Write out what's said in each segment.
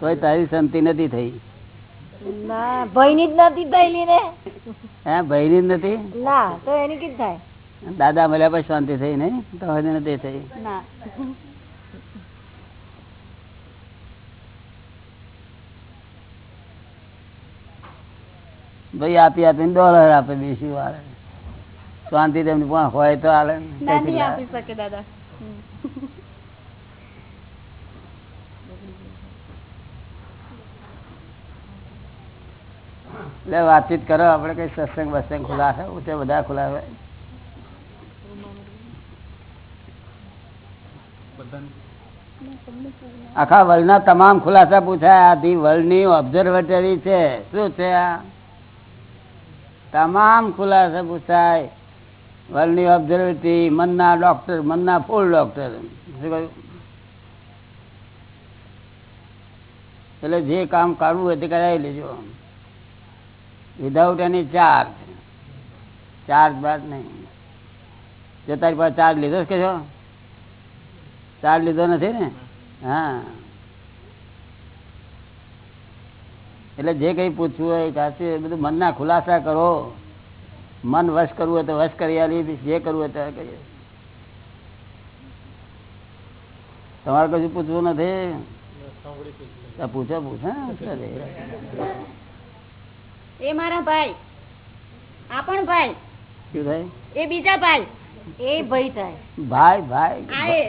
તોય તારી શાંતિ નથી થઈ. કઈ દાદા મળ્યા પછી શાંતિ થઈ નઈ તો હજી નથી થઈ. ભાઈ આપી આપીને ડોલર આપે બીજું વાળે. શાંતિ તેમની પણ હોય તો હાલે આપી શકે દાદા. એટલે વાતચીત કરો, આપણે કઈ સત્સંગ બસંગ ખુલ્લા છે? ઉઠે બધા ખુલ્લા હોય આખા વર્લ્ડના તમામ ખુલાસા પૂછાય. આથી વર્લ્ડની ઓબ્ઝર્વેટરી છે. શું છે આ? તમામ ખુલાસા પૂછાય. વર્લ્ડની ઓબ્ઝર્વેટરી મનના ડોક્ટર મનના ફૂલ ડોક્ટર શું કહ્યું? એટલે જે કામ કરવું હોય તે કરાવી લેજો. વિધાઉટ એની ચાર્જ ચાર્જ બાદ નહીં. જો તારી પાસે ચાર્જ લીધો કે છો? ચાર્જ લીધો નથી ને? હા. એટલે જે કઈ પૂછવું હોય એ બધું મનના ખુલાસા કરો. મન વશ કરવું હોય તો વશ કરી આલી. જે કરવું હોય ત્યારે કરીએ તમારે કશું પૂછવું નથી? પૂછો પૂછે. એ મારા ભાઈ આ પણ ભાઈ શું થાય એ બીજા ભાઈ એ ભાઈ થાય ભાઈ ભાઈ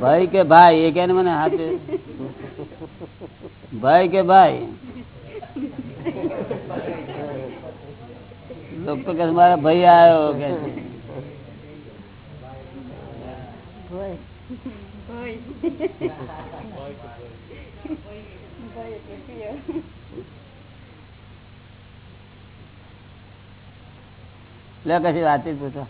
ભાઈ કે ભાઈ એ કે મને હાથે ભાઈ કે ભાઈ લોકો કે મારા ભાઈ આવ્યો કે છે. લે કશી વાતચીત પૂછો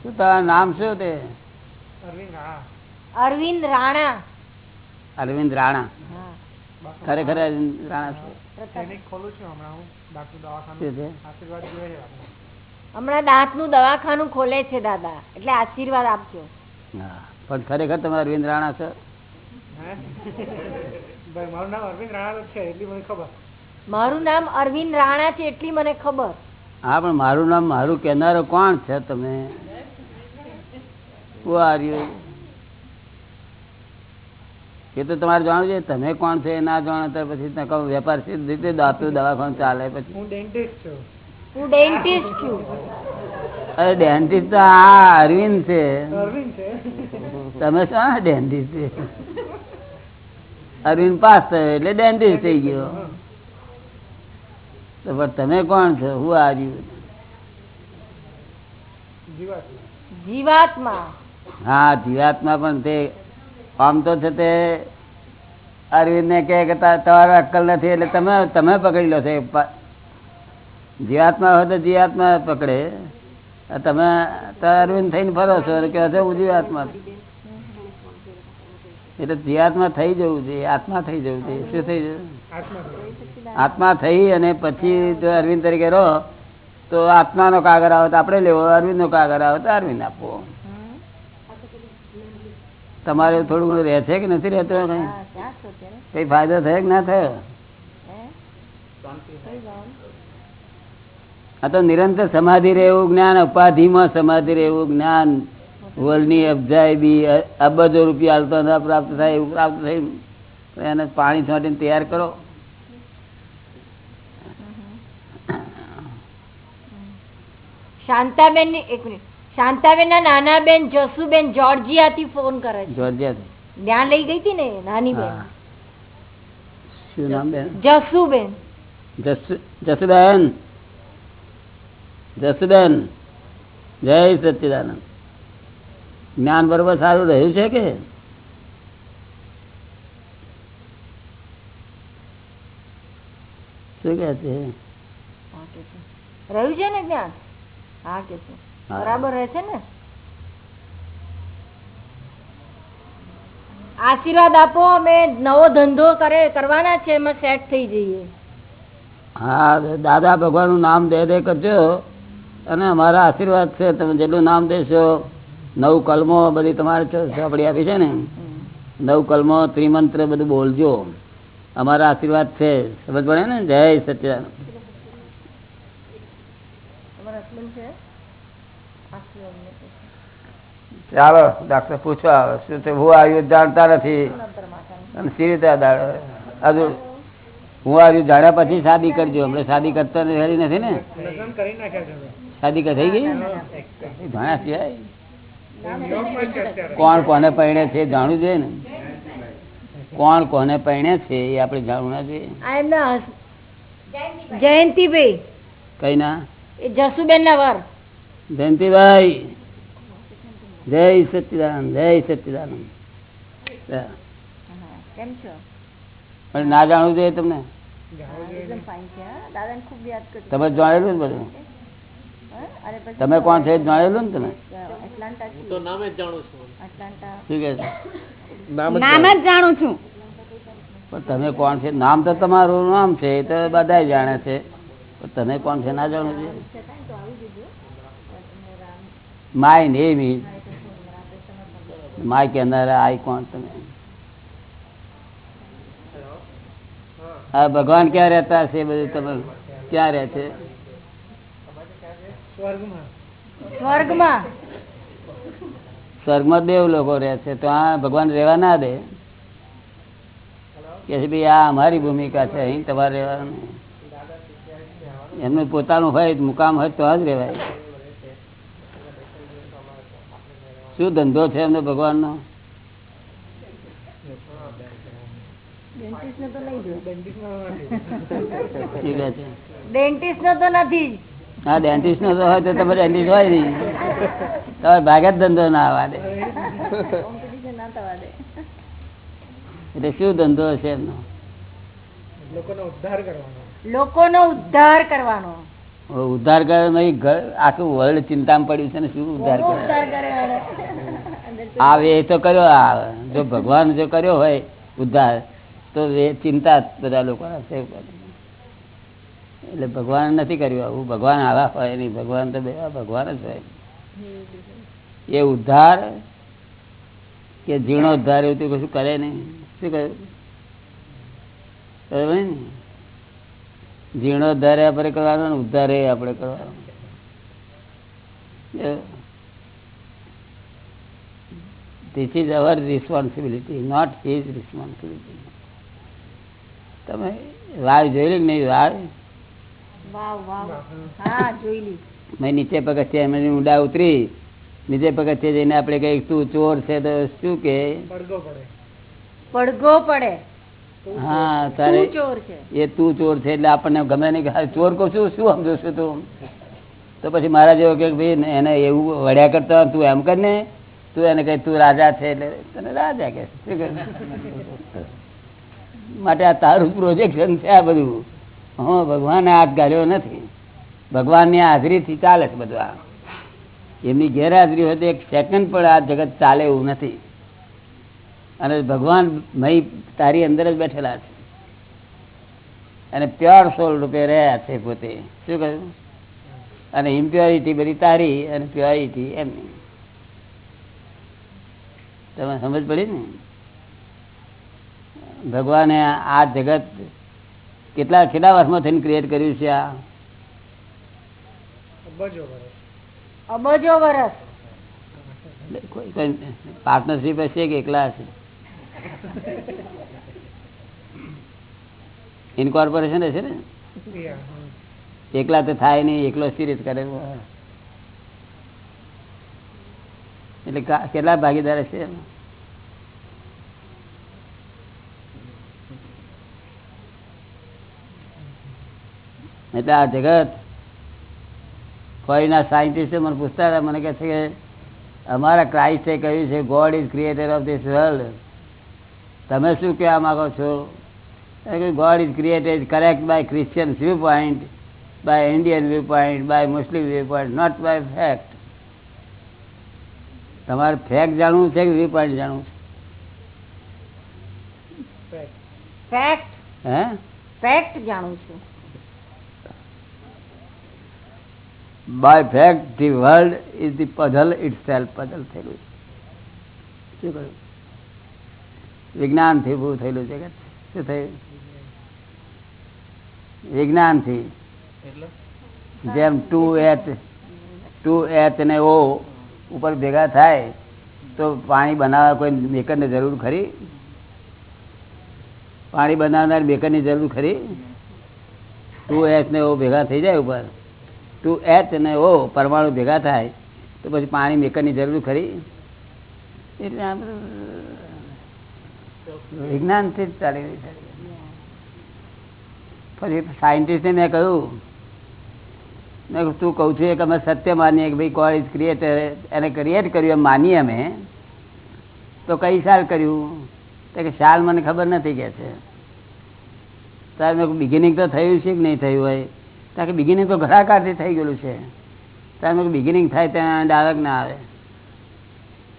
શું તારા નામ શું તે? અરવિંદ રાણા. અરવિંદ રાણા. ખરેખર રાણા છે? ક્લિનિક ખોલું છું હમણાં દાંતનું દવાખાનું. ખોલે છે દાદા એટલે આશીર્વાદ આપજો. પણ ખરેખર તમે અરવિંદ રાણા છો? ભાઈ મારું નામ અરવિંદ રાણા છે એટલી મને ખબર. મારું નામ અરવિંદ રાણા છે એટલી મને ખબર. હા પણ મારું નામ મારું કહેનારો કોણ છે તમે? એ તો તમારે જાણવું છે તમે કોણ છે ના જાણો તો પછી ત્યાં વેપાર સીધી રીતે દાંતું દવાખાનું ચાલે પછી. હું ડેન્ટિસ્ટ છું. હું ડેન્ટિસ્ટ છું. અરે ડેન્ટિસ્ટ તો આ અરવિંદ છે. અરવિંદ છે. તમે શું ડેન્ટિસ્ટ છે? અરવિંદ પાસ થયો એટલે ડેન્ટિસ્ટ થઈ ગયો. તો પણ તમે કોણ છો? હું આર્યું જીવાત જીવાત્મા. હા જીવાત્મા પણ તે આમ તો છે તે અરવિંદ ને કે તમારો અક્કલ નથી એટલે તમે તમે પકડી લો છો. જીવાત્મા હોય તો જીવાત્મા પકડે. તમે તો અરવિંદ થઈને ફરો છો કે કહો છો હું જીવાતમાં છું. એટલે જીવાતમાં થઈ જવું છે આત્મા થઈ જવું છે શું થઈ જવું? આત્મા થઈ અને પછી જો અરવિંદ તરીકે રહો તો આત્માનો કાગર આવે તો આપણે લેવો અરવિંદનો કાગર આવે તો અરવિંદ આપવો. તમારે થોડું ઘણું રહે છે કે નથી રહેતો કઈ? કઈ ફાયદો થયો કે ના થયો? આ તો નિરંતર સમાધિ રહેવું જ્ઞાન ઉપાધિમાં સમાધિ રહેવું જ્ઞાન વર્લ્ડની અબજાય બી અબજો રૂપિયા હાલતો ના પ્રાપ્ત થાય એવું પ્રાપ્ત થયું. એને પાણી છોટીને તૈયાર કરો. શાંતાબેન એક મિનિટ. શાંતાબેન ના નાના બેન જસુબેન જોર્જિયા થી ફોન કરે છે. જોરજિયા ત્યાં લઈ ગઈ હતી ને નાની બેન શું નામ બેન? જસુબેન. જસુ જસુબેન? જસુબેન? જય સચિદાનંદ. જ્ઞાન બરોબર સારું રહ્યું છે કે? શું કે છે. રહ્યું છે ને જ્ઞાન? હા કે છે. બરાબર રહે છે ને? આશીર્વાદ આપો અમે નવો ધંધો કરે કરવાના છે એમાં સેટ થઈ જઈએ. હા દાદા ભગવાનનું નામ દે દે કરજો. અને અમારા આશીર્વાદ છે તમે જેટલું નામ દેશો નવ કલમો બધી તમારે ચોપડી આપી છે ને? નવ કલમો ત્રિમંત્ર બધું બોલજો. અમારા આશીર્વાદ છે. સમજ પડે ને? જય સત્ય ચાલો ડાક્ટર પૂછવા આવે. શું છે હું આવ્યું જાણતા નથી. અને સી રીતે હજુ હું આવ્યું જાણ્યા પછી શાદી કરજો. હમણાં શાદી કરતા નથી નથી ને. શાદી થઈ ગઈ? ભણ્યા સિવાય. કોણ કોને પરણે છે જાણવું જોઈએ ને? કોણ કોને પરણે છે એ આપણે જાણવું ના જોઈએ. જયંતિભાઈ. કઈ ના જસુબેન ના વર. જયંતિભાઈ. જય સચિદાનંદ જય સચિદાનંદ. પણ ના જાણવું જોઈએ તમને? તમે જાણેલું બધું. તમે કોણ છે જાણેલું ને તમે? એટલાન્ટા હું તો નામે જ જાણું છું. એટલાન્ટા. શું કે છે? નામ જ જાણું. છું. તમે કોણ છે? નામ તો તમારું નામ છે એ તો બધા જાણે છે. તમે કોણ છે ના જાણવું જોઈએ માય નેમ ઇઝ. માય કહેનારા આઈ કોણ તમે? હા ભગવાન ક્યાં રહેતા હશે બધું તમે? ક્યાં રહે છે? સ્વર્ગમાં. સ્વર્ગમાં? દેવ લોકો રહે છે તો આ ભગવાન રહેવા ના દે. કે ભાઈ આ અમારી ભૂમિકા છે અહીં તમારે રહેવાનું. એમનું પોતાનું હોય મુકામ હોય તો જ રહેવાય. શું ધંધો છે એમનો ભગવાનનો? ડેન્ટિસ્ટ નો તો નથી. હા ડેન્ટિસ્ટ નો તો હોય તો તમે ડેન્ટિસ્ટ હોય નહીં. તમારે ભાગે જ ધંધો ના આવવા દે એટલે શું ધંધો હશે એમનો? લોકોનો ઉદ્ધાર કરવાનો. લોકોનો ઉદ્ધાર કરવાનો. ઉદ્ધાર કરે નહીં આખું વર્લ્ડ ચિંતામાં પડ્યું છે ને શું ઉદ્ધાર કરે આવે એ તો કર્યો આ જો ભગવાન જો કર્યો હોય ઉદ્ધાર તો એ ચિંતા જ બધા લોકોના છે એટલે ભગવાન નથી કર્યું આવું. ભગવાન આવા હોય નહીં. ભગવાન તો ભગવાન જ હોય. એ ઉદ્ધાર કે ઝીણો ઉદ્ધાર એવું કશું કરે નહીં. શું કહ્યું બરાબર આપણે કરવાનો ને ઉદ્ધાર આપણે કરવાનો. This is our responsibility not his responsibility તમે વાવ જોયેલી લે નહીં? વાવ વાવ વાવ હા જોઈલી મેં નીચે પગથિયા ઊંડા ઉતરી. નીચે પગથિયે જઈને આપણે કઈ તું ચોર છે તો શું કે? પડઘો પડે. હા તારે તું ચોર છે. એ તું ચોર છે એટલે આપણને ગમે નહીં ચોર કહું છું શું સમજો છું તું? તો પછી મારા જેવો કે ભાઈ એને એવું વળ્યા કરતા તું એમ કર ને. તું એને કહે તું રાજા છે એટલે તને રાજા કે શું માટે આ તારું પ્રોજેક્શન છે આ બધું. હું, ભગવાને હાથ ગાળ્યો નથી. ભગવાનની હાજરીથી ચાલે છે બધું આ. એમની ગેરહાજરી હોય તો એક સેકન્ડ પણ આ જગત ચાલે એવું નથી. અને ભગવાન મય તારી અંદર જ બેઠેલા છે. અને પ્યોર સોલ રૂપે રહ્યા છે પોતે. શું કહ્યું? અને ઇમ્પ્યોરિટી બધી તારી અને પ્યોરિટી એમની. તમે સમજ પડી ને? ભગવાને આ જગત કેટલા કેટલા વર્ષમાં થઈને ક્રિએટ કર્યું છે આ? અબજો વર્ષ કોઈ કોઈ પાર્ટનરશીપ હશે કે એકલા હશે? ઇન્કોર્પોરેશન હશે ને? એકલા તો થાય નહીં એકલો સ્થિરિત કરે. એટલે કેટલા ભાગીદાર એટલે આ જગત. ફોરીના સાયન્ટિસ્ટે મને પૂછતા હતા મને કહે છે કે અમારા ક્રાઇસ્ટે કહ્યું છે God is creator of this world તમે શું કહેવા માગો છો? God is created correct by Christian view point by Indian view point by Muslim view point not by fact તમારે ફેક્ટ જાણવું છે કે વ્યૂ પોઈન્ટ જાણવું? છે ફેક્ટ હે? ફેક્ટ જાણું છું. By fact the world is the puzzle itself puzzle થયેલું છે. શું કહ્યું? વિજ્ઞાનથી બહુ થયેલું છે શું થયું? વિજ્ઞાનથી. જેમ ટુ એચ ટુ એચ ને ઓ ઉપર ભેગા થાય તો પાણી બનાવવા કોઈ મેકરની જરૂર ખરી? પાણી બનાવનાર મેકરની જરૂર ખરી? ટુ એચ ને ઓ ભેગા થઈ જાય ઉપર? ટુ એચ અને ઓ પરમાણુ ભેગા થાય, તો પછી પાણી મેકરની જરૂર ખરી? એટલે વિજ્ઞાનથી જ ચાલી પછી સાયન્ટિસ્ટને મેં કહ્યું, મેં તું કહું છું કે અમે સત્ય માનીએ કે ભાઈ ગોડ ઇઝ ક્રિએટર એને ક્રિએટ કર્યું, એમ માનીએ અમે. તો કઈ સાલ કર્યું? તો કે સાલ મને ખબર નથી કે છે. તારે બિગિનિંગ તો થયું છે કે નહીં થયું હોય? કારણ કે બિગિનિંગ તો ઘડાકારથી થઈ ગયેલું છે. મેં બિગિનિંગ થાય તેના ડાયરેક્ટ ના આવે.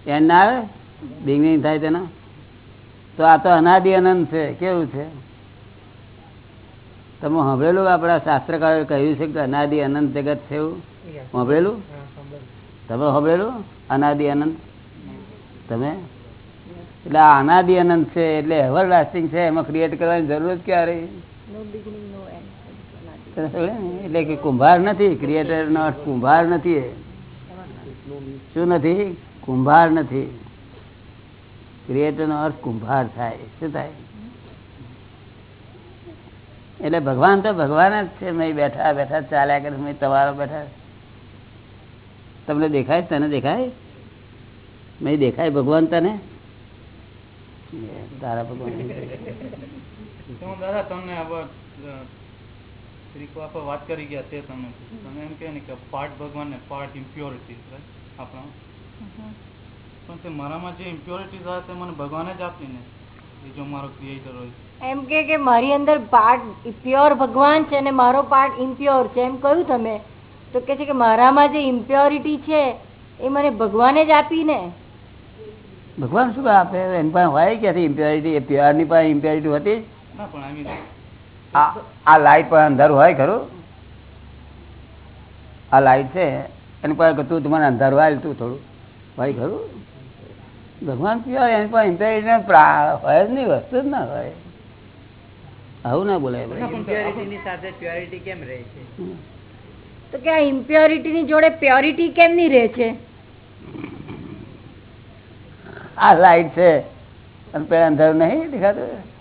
એન્ડ ના આવે? બિગિનિંગ થાય તેનો? તો આ તો અનાદિ અનંત છે. કેવું છે? તમે સાંભળેલું આપણા શાસ્ત્રકારોએ કહ્યું છે કે અનાદિ અનંત જગત છે એવું? સાંભળેલું? તમે સાંભળેલું? અનાદિ અનંત? તમે? એટલે આ અનાદિ અનંત છે એટલે એવર લાસ્ટિંગ છે. એમાં ક્રિએટ કરવાની જરૂર જ ક્યાં રહી નો બિગિનિંગ નો એન્ડ તો સમજે ને? એટલે કે કુંભાર નથી ક્રિએટર નો કુંભાર નથી શું નથી? કુંભાર નથી. ક્રિએટર નો અર્થ કુંભાર થાય. શું થાય? એટલે ભગવાન તો ભગવાન જ છે. મેં બેઠા બેઠા ચાલ્યા કરે મેં તમારો બેઠા તમને દેખાય તને દેખાય? મેં દેખાય ભગવાન તને? તારા ભગવાન. તમને અ, વાત કરી ગયા તે તમે તમે એમ કહે ને કે પાર્ટ ભગવાન ને પાર્ટ ઇમ્પ્યોરિટી આપણો. પણ તે મારામાં જે ઇમ્પ્યોરિટીઝ આવે તે મને ભગવાને જ આપી ને. એ જો મારો ક્રિએટર હોય. એમ કે કે મારી અંદર પાર્ટ પ્યોર ભગવાન છે અને મારો પાર્ટ ઇમ્પ્યોર છે. એમ કહ્યું તમે. તો કે છે કે મારામાં જે ઇમ્પ્યોરિટી છે એ મને ભગવાને જ આપી ને. ભગવાન શું આપે? એની પાસે હોય ક્યાંથી ઇમ્પ્યોરિટી એ પ્યોરની પાસે ઇમ્પ્યોરિટી હતી ના પણ આઈ આ આ લાઈટ પર અંધારું હોય ખરું? આ લાઈટ છે એની પાસે તું તમારે અંધારું હોય તું થોડું. ભાઈ ખરું? ભગવાન પ્યોર એની પાસે ઇમ્પ્યોરિટી હોય જ નહીં વસ્તુ જ ના હોય. આવું ના બોલાય સાથે પ્યોરિટી કેમ રહે છે? તો કે આ ઇમ્પ્યોરિટીની જોડે પ્યોરિટી કેમ નહીં રહે છે? આ લાઈટ છે અને પેલા અંધારું નહીં દેખાતું.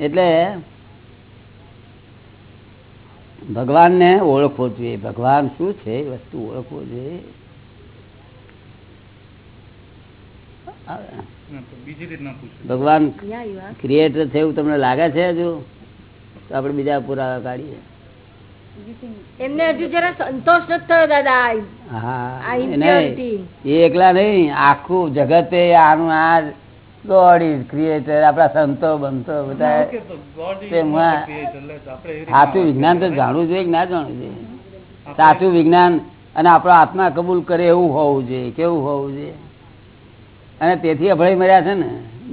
એટલે ભગવાનને ઓળખવો જોઈએ. ભગવાન શું છે? એ વસ્તુ ઓળખવો જોઈએ. ભગવાન ક્રિએટર છે એવું તમને લાગે છે હજુ? તો આપણે બીજા પુરાવા કાઢીએ. એમને હજુ જરા સંતોષ નથી થયો દાદા આ હા આ એ impurity. નહીં. એ એકલા નહીં આખું જગતે આનું આ ગોડ ઇઝ ક્રિએટર આપણા સંતો બંતો બધા Okay, તો God is તેમાં not the creator. Let આપણે એ રીતના સાચું વિજ્ઞાન તો જાણવું જોઈએ કે ના જાણવું જોઈએ સાચું વિજ્ઞાન અને આપણો આત્મા કબૂલ કરે એવું હોવું જોઈએ કેવું હોવું જોઈએ અને તેથી અભળી મળ્યા છે ને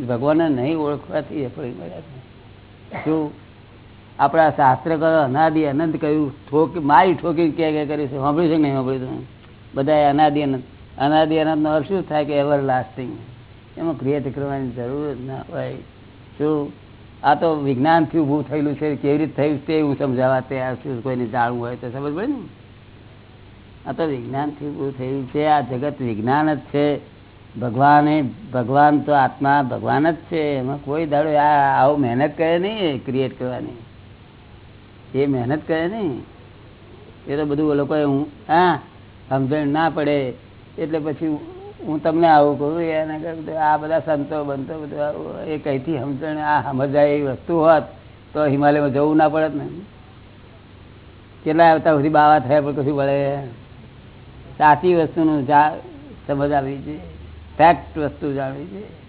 ભગવાનને નહીં ઓળખવાથી અભળી મળ્યા છે શું આપણા શાસ્ત્ર કરો અનાદિ અનંત કહ્યું ઠોક, મારી ઠોકી ક્યાં ક્યાં કર્યું છે. સાંભળ્યું છે કે નહીં સાંભળ્યું તમે? બધા અનાદિ અનંત. અનાદિ અનંતનો અર્થ શું થાય કે એવર લાસ્ટિંગ એમાં ક્રિએટ કરવાની જરૂર જ ના હોય. શું? આ તો વિજ્ઞાનથી ઊભું થયેલું છે. કેવી રીતે થયું તે હું સમજાવવા તૈયાર છું. કોઈને જાણવું હોય તો સમજ પડે ને? આ તો વિજ્ઞાનથી ઊભું થયું છે. આ જગત વિજ્ઞાન જ છે. ભગવાને, ભગવાન તો આત્મા ભગવાન જ છે. એમાં કોઈ દાડો આ આવું મહેનત કરે નહીં ક્રિએટ કરવાની. એ મહેનત કરે ને, એ તો બધું લોકોએ હું, હા, સમજણ ના પડે, એટલે પછી હું તમને આવું કહું, એના કરતાં આ બધા સંતો બનતો બધું એ કંઈથી સમજણ, આ સમજાય એવી વસ્તુ હોત, તો હિમાલયમાં જવું ના પડત ને. કેટલા આવતા સુધી બાવા થયા પણ કશું વળે. સાચી વસ્તુનું જા, સમજ આવી છે ફેક્ટ વસ્તુ જાણવી છે.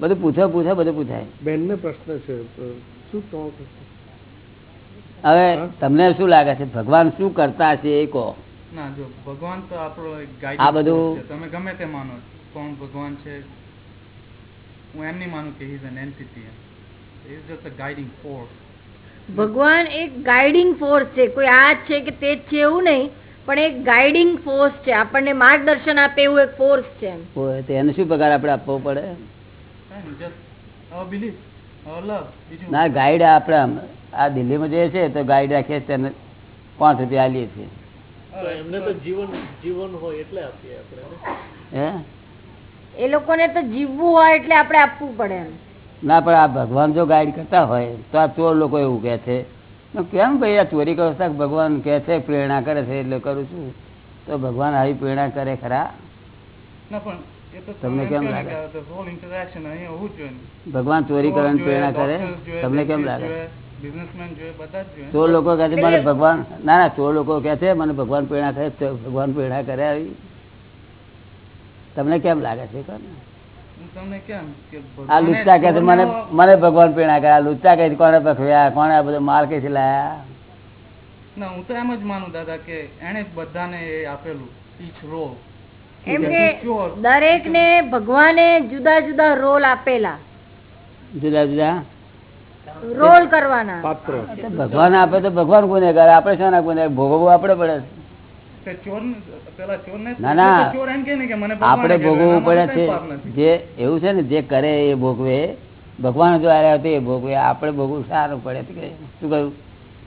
બધું પૂછો પૂછો બધું પૂછાય. બેનને પ્રશ્ન છે શું હવે તમને શું લાગે છે? ભગવાન શું કરતા છે એ કહો. ના જો ભગવાન તો આપણો એક આ બધું- તમે ગમે તે માનો કોણ ભગવાન છે? હું એમ નહીં માનું કે he is an entity force. ભગવાન એક ગાઈડિંગ ફોર્સ છે. કોઈ આ છે કે તે છે એવું નહીં પણ એક ગાઈડિંગ ફોર્સ છે. આપણને માર્ગદર્શન આપે એવું એક ફોર્સ છે એને શું પગાર આપણે આપવો પડે? ના ગાઈડ આપણે આ દિલ્હીમાં જઈએ છીએ તો ગાઈડ રાખીએ છીએ તેને પાંચ રૂપિયા આલીએ છીએ. એમને તો જીવન જીવન હોય એટલે આપીએ આપણે ને. હે? એ લોકોને તો જીવવું હોય એટલે આપણે આપવું પડે એમ. ના પણ આ ભગવાન જો ગાઈડ કરતા હોય તો આ ચોર લોકો એવું કહે છે. કેમ ભાઈ આ ચોરી કરો ભગવાન કહે છે પ્રેરણા કરે છે એટલે કરું છું. તો ભગવાન આવી પ્રેરણા કરે ખરા? ના પણ તમને કેમ લાગે? ભગવાન ચોરી કરવાની પ્રેરણા કરે? તમને કેમ લાગે. ચોર લોકો કહે છે મને ભગવાન ના ના ચોર લોકો કહે છે મને ભગવાન પ્રેરણા કરે. ભગવાન પ્રેરણા કરે આવી. તમને કેમ લાગે છે આ લુચ્ચા કહે છે મને મને ભગવાન પ્રેરણા કરે. આ લુચ્ચા કહે છે કોને પકવ્યા કોને આ બધો માલ કઈથી લાયા? ના હું તો એમ જ માનું દાદા કે એને બધાને આપેલું ઈચ role. એમ કે is દરેક ને ભગવાને જુદા જુદા રોલ આપેલા. જુદા જુદા? રોલ કરવાના. પાત્ર. ભગવાન આપે તો ભગવાન ગુનેગાર આપણે શાના કોને? ભોગવવું આપણે પડે. ને ના, ના. ચોર એમ કે ને કે મને ભગવાને આપણે ભોગવવું પડે છે. જે એવું છે ને જે કરે એ ભોગવે. ભગવાન જો આવ્યા તો એ ભોગવે. આપણે ભોગવું સારું પડે. કે શું કહ્યું?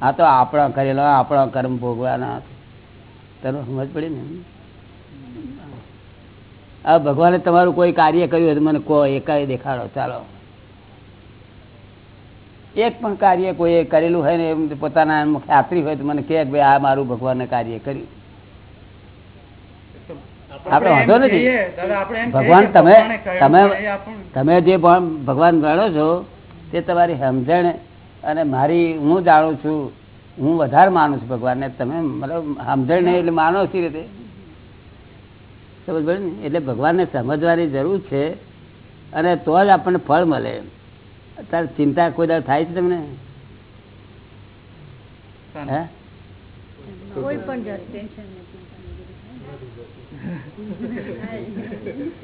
આ તો આપણા કરેલો આપણા કર્મ ભોગવાના. તને સમજ પડી ને? આ ભગવાને તમારું કોઈ કાર્ય કર્યું હોય મને કહો એકાએ દેખાડો ચાલો. એક પણ કાર્ય કોઈ કરેલું હોય ને એમ પોતાના ખાતરી હોય તો મને કહે કે ભાઈ આ મારું ભગવાનને કાર્ય કર્યું. આપણે વાંધો નથી. ભગવાન તમે તમે તમે જે ભગવાન ગણો છો તે તમારી સમજણ અને મારી હું જાણું છું હું વધારે માનું છું ભગવાનને. તમે મતલબ સમજણ નહીં એટલે માનો સી રીતે? સમજ પડે ને? એટલે ભગવાનને સમજવાની જરૂર છે અને તો જ આપણને ફળ મળે. અત્યારે ચિંતા કોઈ દર થાય છે તમને? હે? કોઈ પણ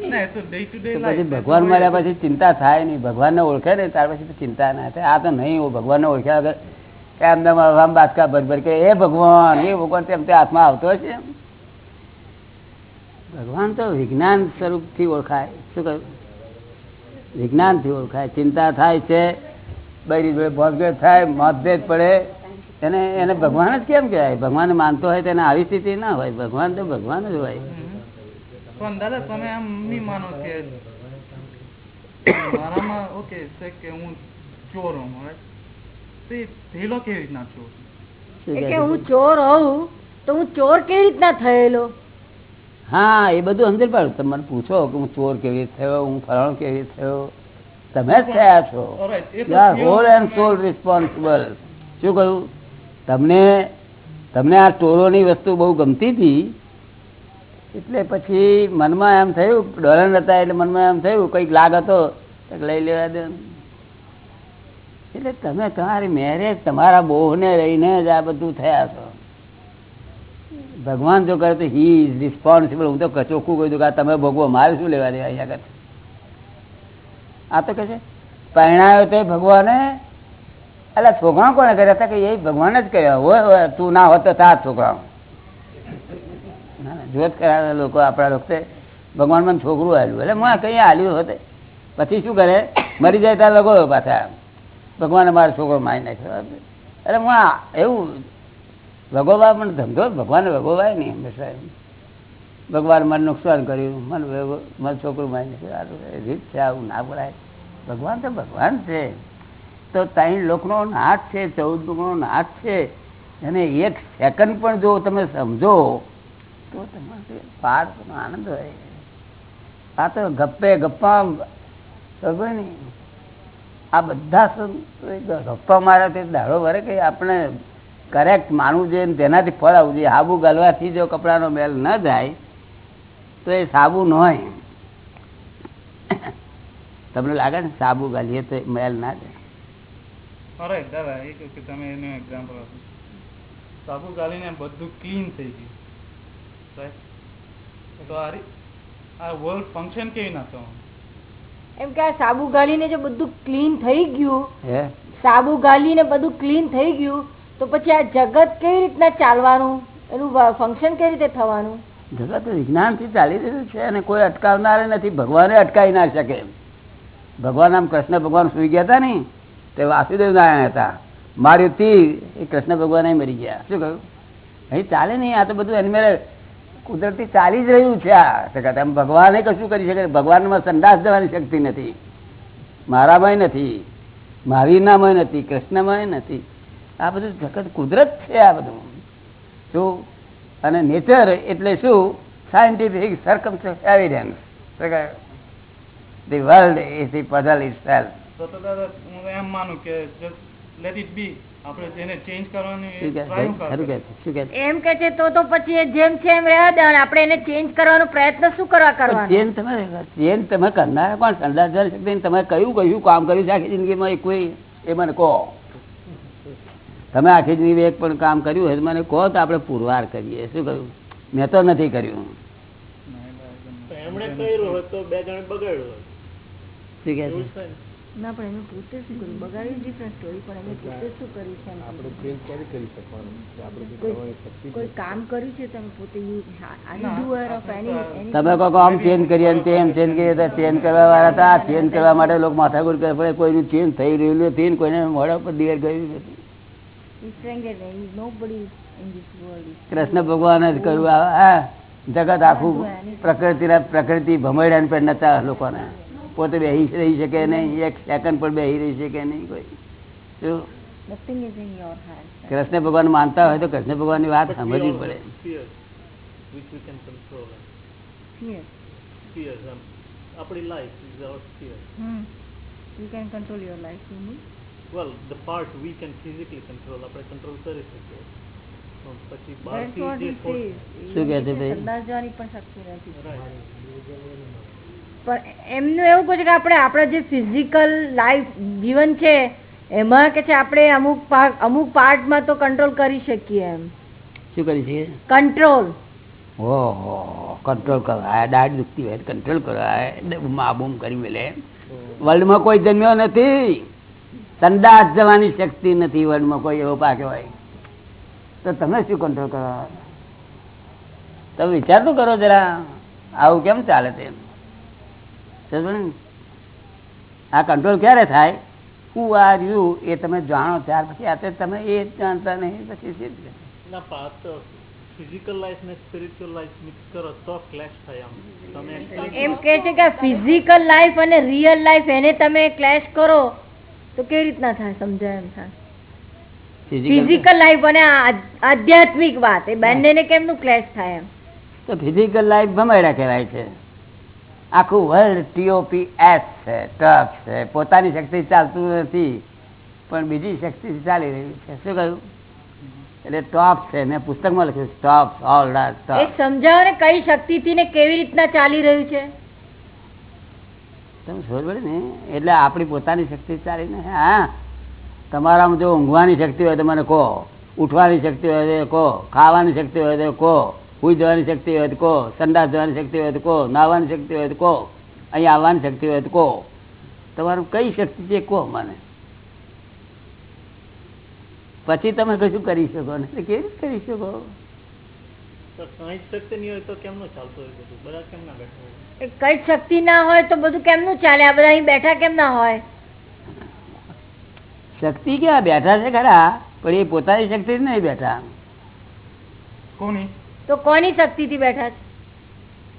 ના. પછી ભગવાન મળ્યા પછી ચિંતા થાય નહીં. ભગવાનને ઓળખે ને ત્યાર પછી ચિંતા ના થાય. આ તો નહીં હું ભગવાનને ઓળખ્યા વગર એમ ને ભરભર કે એ ભગવાન એ ભગવાન તેમ તે હાથમાં આવતો છે એમ. ભગવાન તો વિજ્ઞાન સ્વરૂપથી ઓળખાય. શું કહ્યું? વિજ્ઞાનથી ઓળખાય. ચિંતા થાય છે બૈરી જોડે ભોગભેદ થાય મતભેદ પડે. એને એને ભગવાન જ કેમ કહેવાય? ભગવાન માનતો હોય તેને આવી સ્થિતિ ના હોય. ભગવાન તો ભગવાન જ હોય. પણ દાદા તમે એમ નહીં માનો કે મારામાં ઓકે છે કે હું ચોર હું right? થયેલો કેવી રીતના ચોર? શું એ કહે કે હું ચોર હોઉં તો હું ચોર કેવી રીતના થયેલો? હા એ બધું સમજણ પાડું તમે પૂછો કે હું ચોર કેવી રીતે થયો હું ફરણ કેવી રીતે થયો? તમે જ થયા છો. હોલ એન્ડ સોલ રિસ્પોન્સિબલ શું કહ્યું? તમને તમને આ ચોરોની વસ્તુ બહુ ગમતી હતી? એટલે પછી મનમાં એમ થયું ડોલર હતા એટલે મનમાં એમ થયું કંઈક લાગ હતો લઈ લેવા દે. એટલે તમે તમારી મેરેજ તમારા બોહને રહીને જ આ બધું થયા છો. ભગવાન જો કરે તો હી ઇઝ રિસ્પોન્સિબલ હું તો ચોખ્ખું કહી દઉં કે તમે ભોગવો, મારે શું લેવા દેવા અહીંયા આગળ? આ તો કે છે, પરણાયો તે ભગવાને. એટલે છોકરા કોને કર્યા હતા કે એ ભગવાન જ કર્યા? હોય તું ના હોત તો તા છોકરા ના ના, જોત કરાવે લોકો આપણા વખતે ભગવાન મને છોકરું આલ્યું એટલે મને કઈ હાલ્યું હોતે. પછી શું કરે? મરી જાય ત્યાં લગો પાછા. ભગવાને મારો છોકરો મારી નાખ્યો. એટલે હું એવું ભગોવા પણ ધંધો ભગવાન ભગોવાય નહીં હંમેશા એમ. ભગવાન મને નુકસાન કર્યું, મને મારું છોકરું મારી રીત છે, આવું ના બોલાય ભગવાન તો ભગવાન છે. તો ત્રણ લોકનો નાથ છે, ચૌદ લોકોનો નાથ છે. અને એક સેકન્ડ પણ જો તમે સમજો, તો તમારે પાર આનંદ હોય. આ તો ગપ્પે ગપ્પા ને આ બધા ગપ્પા મારા તે દાડો ભરે કે આપણે કરેક્ટ માનવું જોઈએ તેનાથી ફળ આવવું જોઈએ. સાબુ ગાલવાથી જો કપડાનો મેલ ન જાય તો એ સાબુ ન હોય તમને લાગે ને સાબુ ગાલીએ તો એ મેલ ના જાય? દાદા. એ કે તમે એનું એક્ઝામ્પલ આપો. સાબુ ગાલીને બધું ક્લીન થઈ ગયું? તો આ વર્લ્ડ ફંક્શન કેવી ના થવાનું એમ કે સાબુ ગાલીને જો બધું ક્લીન થઈ ગયું હે? સાબુ ગાલીને બધું ક્લીન થઈ ગયું તો પછી આ જગત કેવી રીતના ચાલવાનું? એનું ફંક્શન કેવી રીતે થવાનું? જગત વિજ્ઞાનથી ચાલી રહ્યું છે અને કોઈ અટકાવનાર નથી. ભગવાને અટકાવી ના શકે ભગવાન આમ કૃષ્ણ ભગવાન સુઈ ગયા હતા ને, તે વાસુદેવ નારાયણ હતા. માર્યું તીર એ કૃષ્ણ ભગવાન મરી ગયા. શું કહ્યું? અહીં ચાલે નહીં, આ તો બધું એની મેળે કુદરતી ચાલી જ રહ્યું છે આ જગત. આમ ભગવાને કશું કરી શકે? ભગવાનમાં સંદાસ દેવાની શક્તિ નથી. મારામાંય નથી. મહાવીરનામાં નથી. કૃષ્ણમાં નથી. આ બધું જગત કુદરત છે આ બધું. શું? અને નેચર એટલે શું? Scientific circum evidence the world is the puzzle itself તો તો દાદા હું એમ માનું કે લેટ ઇટ બી આપણે એને ચેન્જ કરવાની શું કહે try છે? એમ કે તો તો પછી જેમ છે એમ રહ્યા દે આપણે એને ચેન્જ કરવાનો પ્રયત્ન શું કરવા કરવાનો? ચેન તમે ચેન તમે કરનારા કોણ? સંદાસ. તમે કયું કયું કામ કર્યું છે આખી જિંદગીમાં? કોઈ એ મને કહો. તમે આખી જિંદગી એક પણ કામ કર્યું હોય મને કહો તો આપણે પુરવાર કરીએ. શું કહ્યું? મેં તો નથી કર્યું. તો એમણે કર્યું હોય તો બે જણ બગાડ્યું હોય શું કહે એવું છે જ થાય ને. ના પણ એમણે પોતે શું કર્યું? બગાડી ડિફરન્ટ સ્ટોરી પણ એમણે પોતે શું કર્યું છે એમ આપણે ચેન્જ ક્યારે કરી શકવાનું? કે આપણે જે કોઈ- કરવાની શક્તિ જ કોઈ નથી. કામ કર્યું તમે કહો આમ ચેન્જ કરીએ અને તેમ ચેન્જ કરીએ તો ચેન્જ કરવા વાળા હતા ચેન્જ કરવા માટે લોકો માથાકૂટ કરે. પડે કોઈનું ચેન્જ થઈ રહ્યું નથી કોઈને મોડા પર દિવેર ગયું નથી. કૃષ્ણ ભગવાને જ કહ્યું આ જગત આખું પ્રકૃતિના પ્રકૃતિ ભમરડાને પર નતા લોકોને પોતે બેહી રહી શકે નહીં એક સેકન્ડ પણ બેહી રહી શકે નહીં કોઈ શું nothing is in your hands. Krishna ભગવાન માનતા હોય તો કૃષ્ણ ભગવાનની વાત સમજવી પડે um, આપણી life is our fear. Hmm. You can control your life, you mean? Well, the part we can physically control, આપણે કંટ્રોલ કરી શકીએ. પછી બહારથી જે. શું કહે છે ભાઈ? સંદાસ પણ શક્તિ નથી પણ એમનું એવું કહે છે કે આપણે આપણા જે ફિઝિકલ લાઈફ જીવન છે એમાં કે છે આપણે અમુક પાર્ટ અમુક પાર્ટમાં તો કંટ્રોલ કરી શકીએ એમ. શું કરી શકીએ? કંટ્રોલ ઓહો કંટ્રોલ કરાય દાઢ દુખતી હોય કંટ્રોલ કરાય આ બૂમ કરી મેલે વર્લ્ડમાં કોઈ જન્મ્યો નથી. સંદાસ જવાની શક્તિ નથી વર્લ્ડમાં કોઈ એવો પાક હોય. તો તમે શું કંટ્રોલ કરો? તમે વિચાર તો કરો જરા આવું કેમ ચાલે તે આ કંટ્રોલ ક્યારે થાય? હુ આર યુ એ તમે જાણો ત્યાર પછી આ તમે એ જ જાણતા નહીં પછી ફિઝિકલ લાઈફ ને સ્પિરિચ્યુઅલ લાઈફ મિક્સ કરો તો ક્લેશ થાય આમ. તમે એમ કે છે કે ફિઝિકલ લાઈફ અને રિયલ લાઈફ એને તમે ક્લેશ કરો તો કેવી રીતના થાય સમજાય એમ થાય? ફિઝિકલ લાઈફ અને આધ્યાત્મિક વાત એ બંનેને કેમનું ક્લેશ થાય એમ? તો ફિઝિકલ લાઈફ ભમેડા કહેવાય છે. આખું world T O P S છે ટફ છે પોતાની શક્તિ ચાલતું નથી પણ બીજી શક્તિ ચાલી રહી છે. શું કહ્યું? એટલે ટોપ છે મેં પુસ્તકમાં લખ્યું ટોપ ઓલ ટોપ સમજાવો ને કઈ શક્તિથી ને કેવી રીતના ચાલી રહ્યું છે? તમે પડે ને? એટલે આપણી પોતાની શક્તિ ચાલી ને, હા, તમારામાં જો ઊંઘવાની શક્તિ હોય તો મને કહો, ઉઠવાની શક્તિ હોય તો કહો, ખાવાની શક્તિ હોય તો કહો, હુઈ જવાની શક્તિ હોય તો કહો, સંડાસ જવાની શક્તિ હોય તો કહો, નાહવાની શક્તિ હોય તો કહો, અહીં આવવાની શક્તિ હોય તો કહો. તમારું કઈ શક્તિ છે કહો મને. પછી તમે કશું કરી શકો ને? કેવી રીતે કરી શકો? કાંઈ શક્તિ નહીં હોય તો કેમનું ચાલતું હોય બધું? કેમ ના બેઠા હોય? એ કઈ શક્તિ ના હોય તો બધું કેમનું ચાલે? આ બધા અહીં બેઠા કેમ ના હોય? શક્તિ ક્યાં? બેઠા છે ખરા પણ એ પોતાની શક્તિ જ નહીં બેઠા. કોની? તો કોની શક્તિથી બેઠા છે?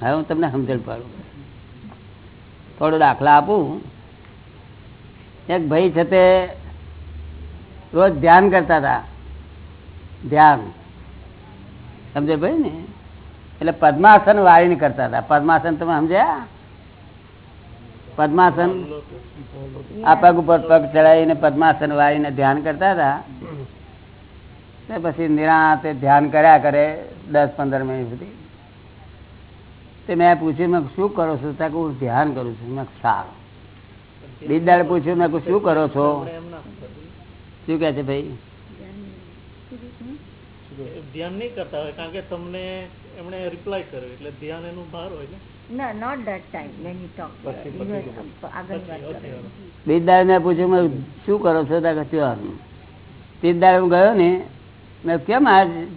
હવે હું તમને સમજણ પાડું. થોડો દાખલા આપું. એક ભાઈ છે તે રોજ ધ્યાન કરતા હતા. ધ્યાન. સમજે ભાઈ ને? એટલે પદ્માસન વાળીને કરતા હતા. પદ્માસન તમે સમજ્યા? પદ્માસન? આ પગ ઉપર પગ ચડાવીને પદ્માસન વાળીને ધ્યાન કરતા હતા. પછી નિરાંતે ધ્યાન કર્યા કરે દસ પંદર મિનિટ સુધી. તે મેં પૂછ્યું મેં શું કરો છો? ત્યાં હું ધ્યાન કરું છું. મેં કીધું, બીજ દાડે પૂછ્યું મેં શું કરો છો. શું કહે છે ભાઈ? ધ્યાન નહીં કરતા હોય કારણ કે તમને એમણે રિપ્લાય કર્યો એટલે ધ્યાન એનું ભાર હોય ને?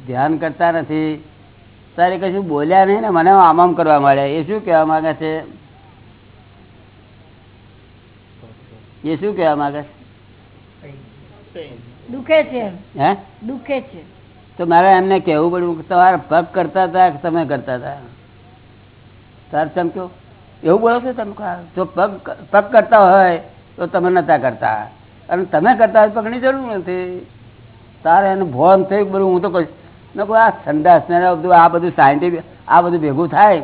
ધ્યાન કરતા નથી? તારે કશું બોલ્યા નહીં ને મને આમ આમ કરવા માંડ્યા એ શું કહેવા માંગે છે? એ શું કહેવા માંગે છે? દુખે છે હે? દુખે છે. તો મારે એમને કહેવું પડ્યું કે તમારા પગ કરતા હતા કે તમે કરતા હતા? તાર ચમક્યો એવું બોલો છો તમે જો પગ પગ કરતા હોય તો તમે નતા કરતા. અને તમે કરતા હોય પગની જરૂર નથી. તારે એનું ભોન થયું બધું, હું તો કહીશ, મેં કહું, આ સંદાસ ને બધું, આ બધું સાયન્ટિફિક, આ બધું ભેગું થાય.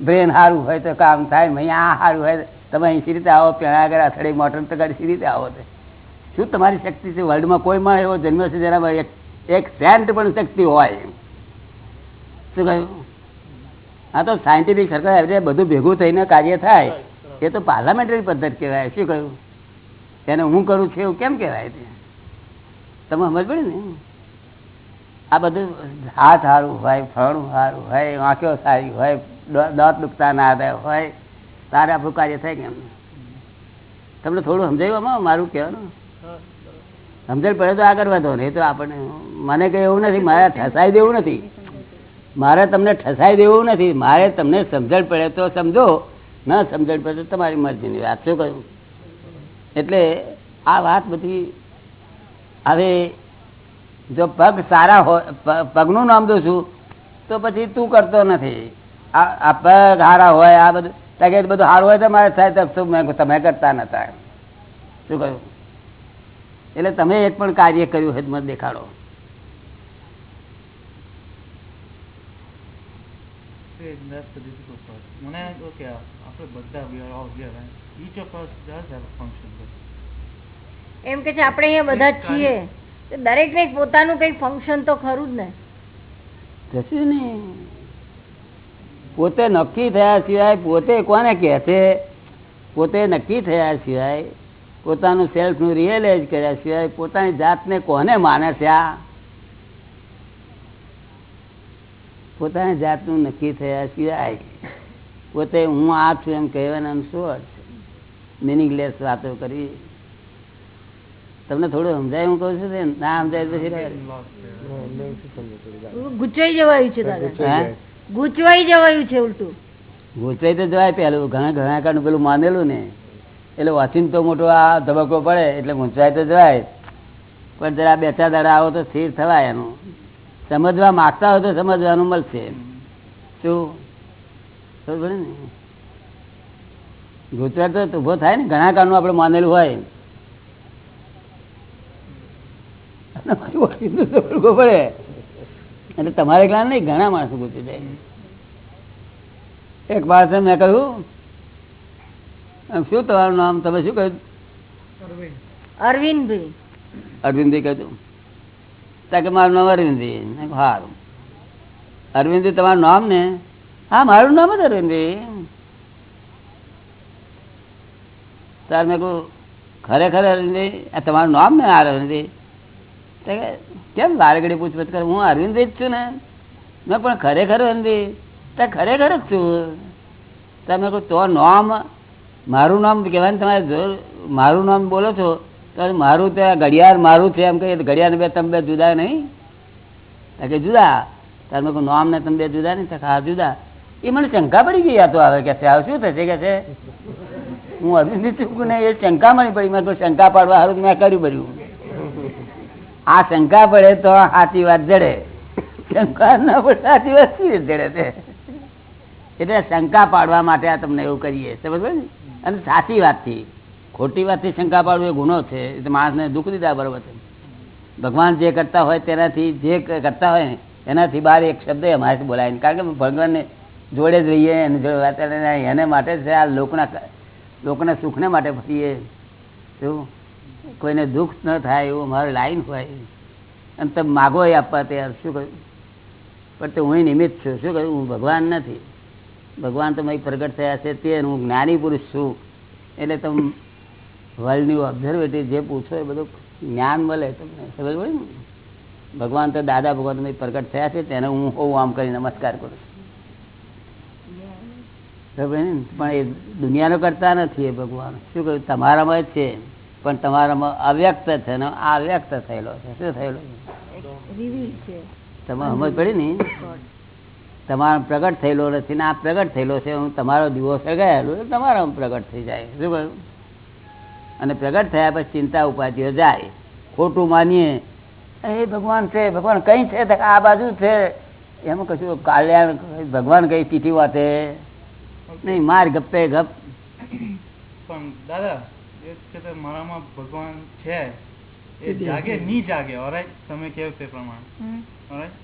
બ્રેન સારું હોય તો કામ થાય અહીંયા આ સારું હોય તમે અહીંથી રીતે આવો, પેણા આગળ અથડી મોટર તો સી રીતે આવો તે. શું તમારી શક્તિ છે? વર્લ્ડમાં કોઈમાં એવો જન્મ છે જેના એક એક સેન્ટ પણ શક્તિ હોય. શું કહ્યું? આ તો સાયન્ટિફિક સરકાર આવી રીતે બધું ભેગું થઈને કાર્ય થાય. એ તો પાર્લામેન્ટરી પદ્ધતિ કહેવાય. શું કહ્યું? એને હું કરું છું એવું કેમ કહેવાય તે? તમે સમજ પડે ને? આ બધું હાથ સારું હોય ફળું સારું હોય આંખો સારી હોય દાંત દુખતા ના હોય તારે આપણું કાર્ય થાય કેમ? તમને થોડું સમજાયું આમાં મારું કહેવાનું? સમજણ પડે તો આગળ વધો, નહીં તો આપણને મને કઈ એવું નથી, મારે ઠસાઈ દેવું નથી. મારે તમને ઠસાઈ દેવું નથી, મારે તમને સમજણ પડે તો સમજો, ન સમજણ પડે તો તમારી મરજીની વાત. શું કહ્યું? એટલે આ વાત બધી, હવે જો પગ સારા હોય પગનું નામ દઉં છું, તો પછી તું કરતો નથી. આ પગ સારા હોય, આ બધું કે બધું સારું હોય તો મારે થાય તો મેં, તમે કરતા નતા. શું કહ્યું? એટલે તમે એક પણ કાર્ય કર્યું હોય તો દેખાડો એમ કે છે આપણે અહીંયા બધા છીએ. દરેક ને પોતાનું કઈ ફંક્શન તો ખરું જ ને. જશું ને. પોતે નક્કી થયા સિવાય પોતે કોને કહે છે? પોતે નક્કી થયા સિવાય પોતાનું સેલ્ફનું રિયલાઇઝ કર્યા સિવાય પોતાની જાતને કોને માને છે આ પોતાની જાતનું નક્કી થયા સિવાય પોતે હું આ છું એમ કહેવાના શું અર્થ છે મિનિંગલેસ વાતો કરવી તમને થોડું સમજાય હું કહું છું ને? ના સમજાય તો પછી. ના. ગુચવાઈ જવાયું છે ગુચવાઈ. જવાયું છે ઉલટું ગુચવાઈ તો જવાય પેલું ઘણા ઘણા કાળનું પેલું માનેલું ને એટલે વાંચીને તો મોટો આ ધબકો પડે, એટલે ગુંચવાય તો જવાય. પણ જરા બે ચાર દાડા આવો તો સ્થિર થવાય એનું. સમજવા માગતા હોય તો સમજવાનું મળશે. શું? ને? ગુજરાત તો ઊભો થાય ને, ઘણા કાળનું આપણે માનેલું હોય. પડે. એટલે તમારે જ્ઞાન નહીં, ઘણા માણસો ગુંચી જાય. એક માણસે મેં કહ્યું શું તમારું નામ? તમે શું કહ્યું? અરવિંદભાઈ અરવિંદભાઈ કહ્યું ત્યાં કે મારું નામ અરવિંદભાઈ સારું અરવિંદભાઈ તમારું નામ ને? હા મારું નામ જ અરવિંદભાઈ તાર મેં કહું ખરેખર અરવિંદભાઈ આ તમારું નામ ને આ અરવિંદભાઈ કેમ વારગડી પૂછપછ કરે? હું અરવિંદભાઈ જ છું ને. મેં પણ ખરેખર અરવિંદભાઈ ત્યાં ખરેખર જ છું. તમે કહું તો નામ મારું નામ કહેવાય ને તમારે મારું નામ બોલો છો, તો મારું તો ઘડિયાળ મારું છે એમ કહીએ તો ઘડિયાળ બે તમે બે જુદા નહીં? કે જુદા? તાર મેં નામ ને તમે બે જુદા નહીં? તો જુદા. એ મને શંકા પડી ગઈ આ તો આવે કે હવે શું થશે કે છે? હું અરવિંદ ચૂકું ને એ શંકા મળી પડી. મેં તો શંકા પાડવા હારું મેં કર્યું બધું. આ શંકા પડે તો સાચી વાત જડે. શંકા ના પડે, સાચી વાત શું જડે છે એટલે શંકા પાડવા માટે આ તમને એવું કરીએ. સમજ ને? અને સાચી વાતથી ખોટી વાતથી શંકા પાડવું એ ગુનો છે. એ તો માણસને દુઃખ દીધા બરોબર છે. ભગવાન જે કરતા હોય તેનાથી જે કરતા હોય ને એનાથી બહાર એક શબ્દ અમારે બોલાય કારણ કે ભગવાનને જોડે જ રહીએ, એને જોડે એને માટે છે આ લોકના લોકોના સુખને માટે ફરીએ. શું? કોઈને દુઃખ ન થાય એવું મારી લાઈન હોય. અને તમે માગો એ આપવા તૈયાર. શું કહ્યું? પણ તે હું નિમિત્ત છું. શું કહ્યું? હું ભગવાન નથી. ભગવાન તમે પ્રગટ થયા છે તે હું જ્ઞાની પુરુષ છું. એટલે તમે વર્લ્ડની ઓબ્ઝર્વેટિવ જે પૂછો એ બધું જ્ઞાન મળે તમને. સમજ પડે ને? ભગવાન તો દાદા ભગવાન તમે પ્રગટ થયા છે તેને હું હોઉં આમ કરી નમસ્કાર કરું છું. પણ એ દુનિયાનો કરતા નથી એ ભગવાન. શું કહ્યું? તમારામાં જ છે પણ તમારામાં અવ્યક્ત છે ને આ વ્યક્ત થયેલો છે. શું થયેલો છે? તમે સમજ પડી ને? તમારો પ્રગટ થયેલો નથી ને આ પ્રગટ થયેલો છે હું તમારો દીવો સળગાયેલો તમારો પ્રગટ થઈ જાય. શું કહ્યું? અને પ્રગટ થયા પછી ચિંતા ઉપાધિઓ જાય. ખોટું માનીએ. એ ભગવાન છે ભગવાન કઈ છે આ બાજુ છે. એમાં કશું કાલ્યાણ ભગવાન કઈ પીઠી વાતે નહીં માર ગપ્પે ગપ. પણ દાદા એ છે તે મારામાં ભગવાન છે. એ જાગે નહીં જાગે. ઓરાઈટ તમે કહ્યું તે પ્રમાણે. ઓરાઈટ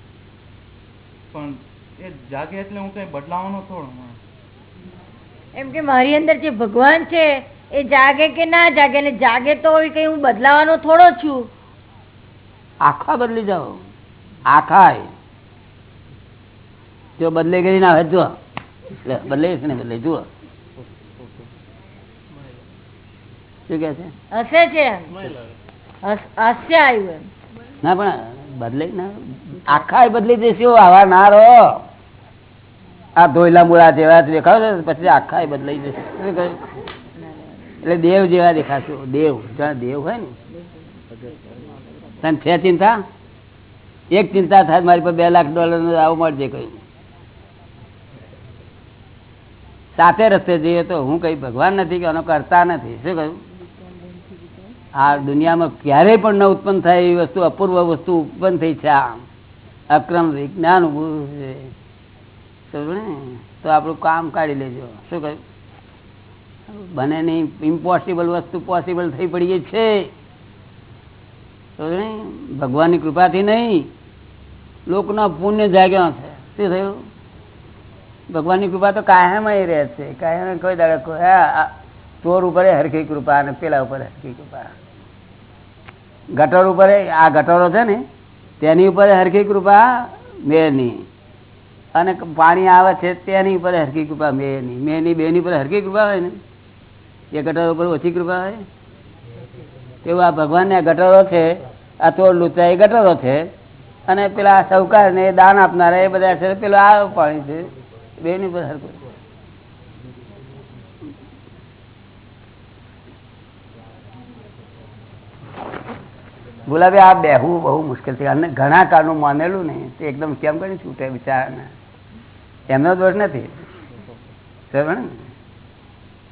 પણ એ જાગે એટલે હું કઈ બદલાવાનો થોડો એમ કે મારી અંદર જે ભગવાન છે એ જાગે કે ના જાગે? ને જાગે તો કઈ હું બદલાવાનો થોડો છું. આખા બદલી જાઓ. આખા જો બદલે ગઈ ના હોય જો બદલે છે ને બદલે જુઓ. શું કે છે? હસે છે હાસ્ય આવ્યું એમ. ના પણ બદલે ના. આખા બદલી દેશો આવા ના રહો. આ ધોયલા મૂળા જેવા જ દેખાવ છે, પછી આખા બદલાઈ જશે એટલે દેવ જેવા દેખાશો. દેવ જાણે દેવ હોય ને. તને છે ચિંતા? એક ચિંતા થાય, મારી પર બે લાખ ડોલર આવું મળજે કહ્યું સાથે રસ્તે જઈએ તો હું કઈ ભગવાન નથી કે એનો કરતા નથી. શું કહ્યું? આ દુનિયામાં ક્યારેય પણ ન ઉત્પન્ન થાય એવી વસ્તુ, અપૂર્વ વસ્તુ ઉત્પન્ન થઈ છે આ અક્રમ વિજ્ઞાન ઉભું છે. તો આપણું કામ કાઢી લેજો. શું કહ્યું? બને નહીં ઇમ્પોસિબલ વસ્તુ પોસિબલ થઈ પડી છે. ભગવાનની કૃપાથી નહીં. લોકના પુણ્ય જાગ્યા છે. શું થયું? ભગવાનની કૃપા તો કાયમ રહે છે. કાયમ કોઈ દાડે ચોર ઉપર હરખી કૃપા અને પેલા ઉપર હરખી કૃપા. ગટર ઉપર, આ ગટરો છે ને, તેની ઉપર હરખી કૃપા મેરની અને પાણી આવે છે તેની ઉપર હરખી કૃપા મેરની મેની બેની ઉપર હરખી કૃપા હોય ને? એ ગટર ઉપર ઓછી કૃપા હોય? એવું આ ભગવાનને ગટરો છે, આ ચોર લુચા એ ગટરો છે. અને પેલા સૌકાર ને દાન આપનારા એ બધા છે, પેલું આ પાણી છે, બેની ઉપર હરખું. ગુલાબી આ બેહવું બહુ મુશ્કેલ છે. અને ઘણા કાળનું માનેલું ને તે એકદમ કેમ કરી છૂટે બિચારાને. એમનો દોષ નથી?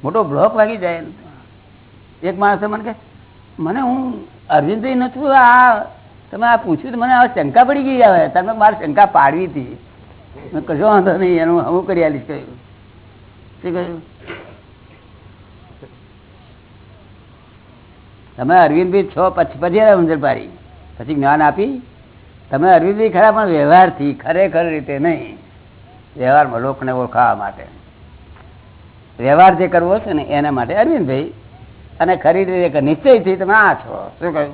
મોટો બ્લોક લાગી જાય એક માણસે મને કે મને હું અરવિંદભાઈ નથી આ તમે આ પૂછ્યું તો મને આ શંકા પડી ગઈ હવે. તમે મારે શંકા પાડવી હતી. મેં કશો વાંધો નહીં, એનું હું કરી આલીશ. કહ્યું, શું કહ્યું? તમે અરવિંદભાઈ છો, પછી પછી પાડી પછી જ્ઞાન આપી. તમે અરવિંદભાઈ ખરા, પણ વ્યવહારથી ખરેખર રીતે નહીં. વ્યવહારમાં લોકોને ઓળખાવા માટે. વ્યવહાર જે કરવો છે ને, એના માટે અરવિંદભાઈ. અને ખરી રીતે નિશ્ચયથી તમે આ છો. શું કહ્યું?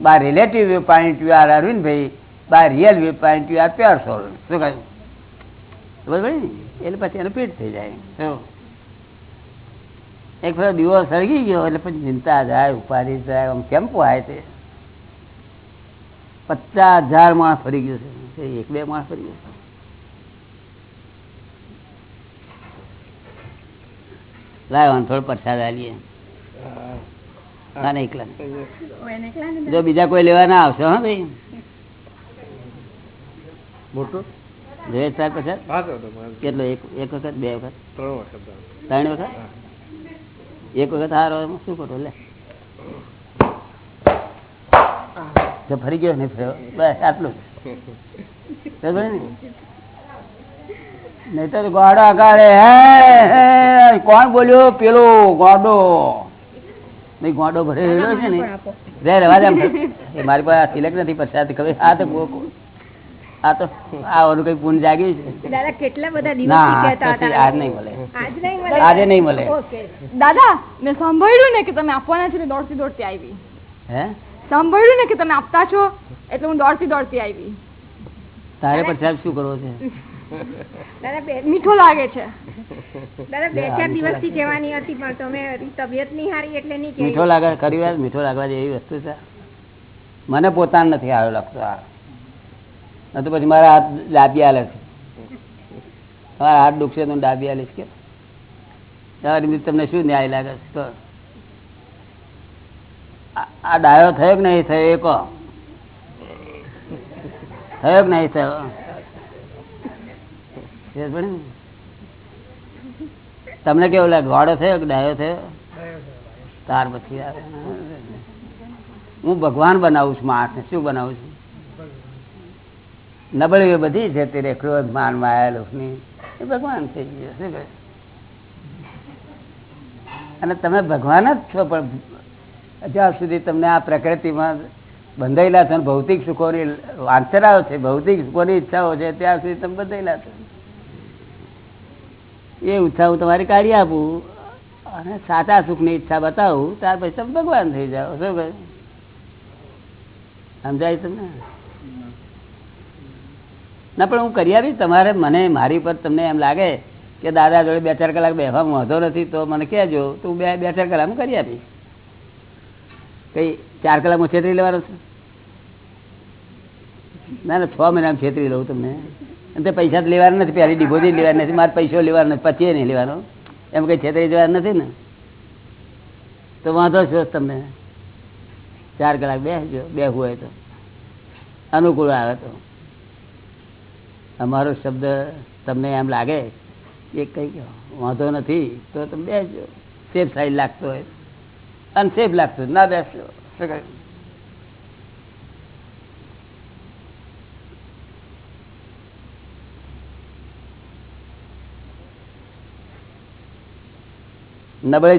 By relative view point you are Arvindbhai by real view point you are pure soul શું કહ્યું? એટલે પછી એને પીઠ થઈ જાય. શું? એક ફેર દીવો સળગી ગયો એટલે પછી ચિંતા જાય ઉપાધિ જાય આમ કેમ પોહાય તે? પચાસ હજાર માણસ ફરી ગયું છે એક બે માણસ ફરી ગયો થોડો પ્રસાદ આલીએ. જો બીજા કોઈ લેવા ના આવશો હા ભાઈ. મોટું? જોઈએ પ્રસાદ? કેટલો? એક એક વખત બે વખત? ત્રણ વખત. ત્રણ વખત? એક વખત હારો શું ખોટું લે. જો ફરી ગયો ને ફર્યો બસ આટલું નહીં. તો ગોડો અગાડે હે કોણ બોલ્યો? પેલો ગોડો. નહીં ગોડો ભરેલો છે ને. રે રવા દે મારી પાસે સિલેક્ટ નથી પછી આ તો આ તો આ ઓલું કઈ પૂન જાગ્યું છે? દાદા કેટલા બધા દિવસ ના કહેતા પછી હતા? આજ નહીં મળે. આજ નહીં મળે? આજે નહીં મળે. દાદા મેં સાંભળ્યું ને કે તમે આપવાના છો એટલે દોડતી દોડતી આવી. હે? સાંભળ્યું ને કે તમે આપતા છો? એટલે હું દોડતી દોડતી આવી. તારે પ્રસાદ શું કરવો છે? મીઠો લાગે છે. દાદા બે ચાર દિવસથી કહેવાની હતી પણ તમે તબિયત નહીં હારી એટલે નહીં મીઠો લાગે ખરી મીઠો લાગવા જેવી વસ્તુ છે. મને પોતાને નથી આવ્યો લાગતો આ. ન તો પછી મારા હાથ ડાબી આલે છે તમારા હાથ દુખશે તો ડાબી આલીશ કે. તમને શું ન્યાય લાગે? છે તો આ- ડાયો થયો કે નહીં થયો? એ કહો. થયો કે નહીં થયો? તમને કેવું લાગે? ઘોડો થયો કે ડાયો થયો? તાર પછી હું ભગવાન બનાવું છું, માણસને. શું બનાવું છું? નબળી બધી છે તે ક્રોધ, માન, માયા, લોકની. એ ભગવાન થઈ ગયો શું કહે? અને તમે ભગવાન જ છો, પણ જ્યાં સુધી તમને આ પ્રકૃતિમાં બંધાયેલા છો, ભૌતિક સુખોની વાંચરાઓ છે, ભૌતિક સુખોની ઈચ્છાઓ છે ત્યાં સુધી તમે બંધાયેલા છો. એ ઈચ્છા હું તમારી કાઢી આપું, અને સાચા સુખની ઈચ્છા બતાવું, ત્યાર પછી તમે ભગવાન થઈ જાઓ, શું કહે? સમજાય તમને? ના, પણ હું કરી આપીશ તમારે મને, મારી પર તમને એમ લાગે કે દાદા જોડે બે ચાર કલાક બેસવામાં વાંધો નથી, તો મને કહેજો. તો હું બે બે ચાર કલાક કરી આપીશ કઈ ચાર કલાક હું છેતરી લેવાનો છું? ના ના, છ મહિનામાં છેતરી લઉં તમને. અને તે પૈસા લેવાના નથી, પહેલી ડિપોઝિટ લેવાની નથી, મારે પૈસો લેવાનો નથી પછી નહીં લેવાનો. એમ કંઈ છેતરી જવાનું નથી ને? તો વાંધો છો તમને. ચાર કલાક બેસજો બેસવું હોય તો. અનુકૂળ આવે તો. અમારો શબ્દ તમને એમ લાગે કે કંઈ વાંધો નથી, તો તમે બેસજો સેફ સાઈડ લાગતો હોય. અનસેફ લાગતો ના બેસજો કહ્યું?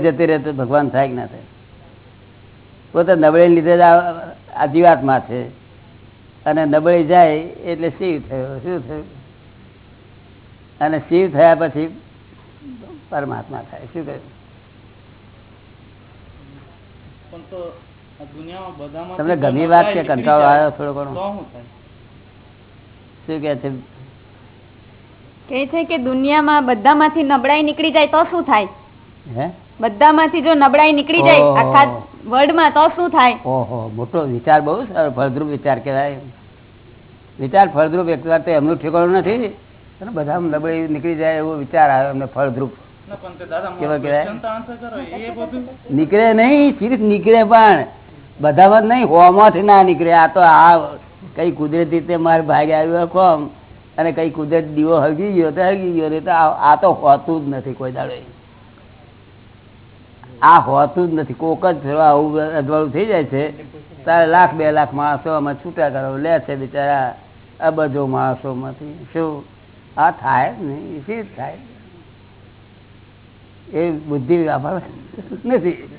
જતી રહે તો ભગવાન થાય કે ના થાય? પોતે નબળે લીધે જ આ જીવાત્મા છે. અને નબળી જાય એટલે શિવ થયો. શું થયું? અને શિવ થયા પછી પરમાત્મા થાય. શું કહ્યું? તમને ગમી વાત કે કંટાળો આવ્યો થોડો ઘણો? શું શું કે છે? કે છે કે દુનિયામાં બધામાંથી નબળાઈ નીકળી જાય તો શું થાય? હે? બધામાંથી જો નબળાઈ નીકળી જાય. આખા વર્લ્ડમાં તો શું થાય? ઓહો મોટો વિચાર બહુ સારો ફળદ્રુપ વિચાર કહેવાય. વિચાર ફળદ્રુપ એક વાર તો એમનું ઠેકાણું નથી. અને બધા નબળી નીકળી જાય એવો વિચાર આવે એમને ફળદ્રુપ. નીકળે નહીં સિર્ફ નીકળે પણ. બધામાં જ નહીં હોમાંથી ના નીકળે. આ તો આ કઈ કુદરતી રીતે મારે ભાગે આવ્યો કોમ. અને કઈ કુદરત દીવો હગી ગયો તો હગી ગયો નહીં તો આ આ તો હોતું જ નથી કોઈ દાડો. આ હોતું જ નથી. કોક જ ફેરવા આવું અજવાળું થઈ જાય છે. તારે લાખ, બે લાખ માણસો આમાં છૂટા કરો. લે છે બિચારા અબજો માણસોમાંથી. શું? આ થાય જ નહીં. શી થાય? એ બુદ્ધિ વાપરવા નથી.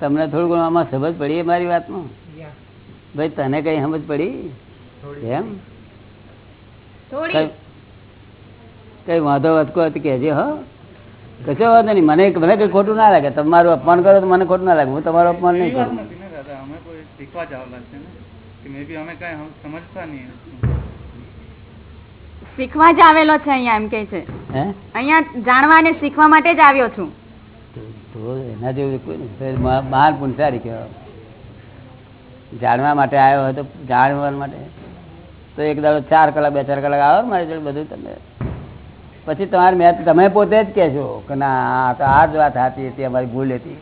તમને થોડું ઘણું આમાં સમજ પડી મારી વાતમાં? ભાઈ તને કઈ સમજ પડી? એમ? કઈ કઈ વાંધો વધકો હતી કહેજે હો. કશો વાંધો નહીં. મને મને કઈ ખોટું ના લાગે. તમારું અપમાન કરો તો મને ખોટું ના લાગે. હું તમારું અપમાન નહીં કરું. શીખવા જ આવેલા છે ને? કે મે બી અમે કઈ હમ સમજતા નહીં શીખવા જ આવેલો છે અહીંયા એમ કે છે. અહીંયા જાણવા અને શીખવા માટે જ આવ્યો છું. તો- એના જેવું કોઈ મહા- મહાન પુણસારી કહેવાય. જાણવા માટે આવ્યો હોય તો જાણવા માટે. તો એક દાડો ચાર કલાક બે ચાર કલાક આવો મારી જોડે બધું તમે. પછી તમારે મેં તમે પોતે જ કહેશો કે ના આ તો આ જ વાત હતી હતી અમારી ભૂલ હતી.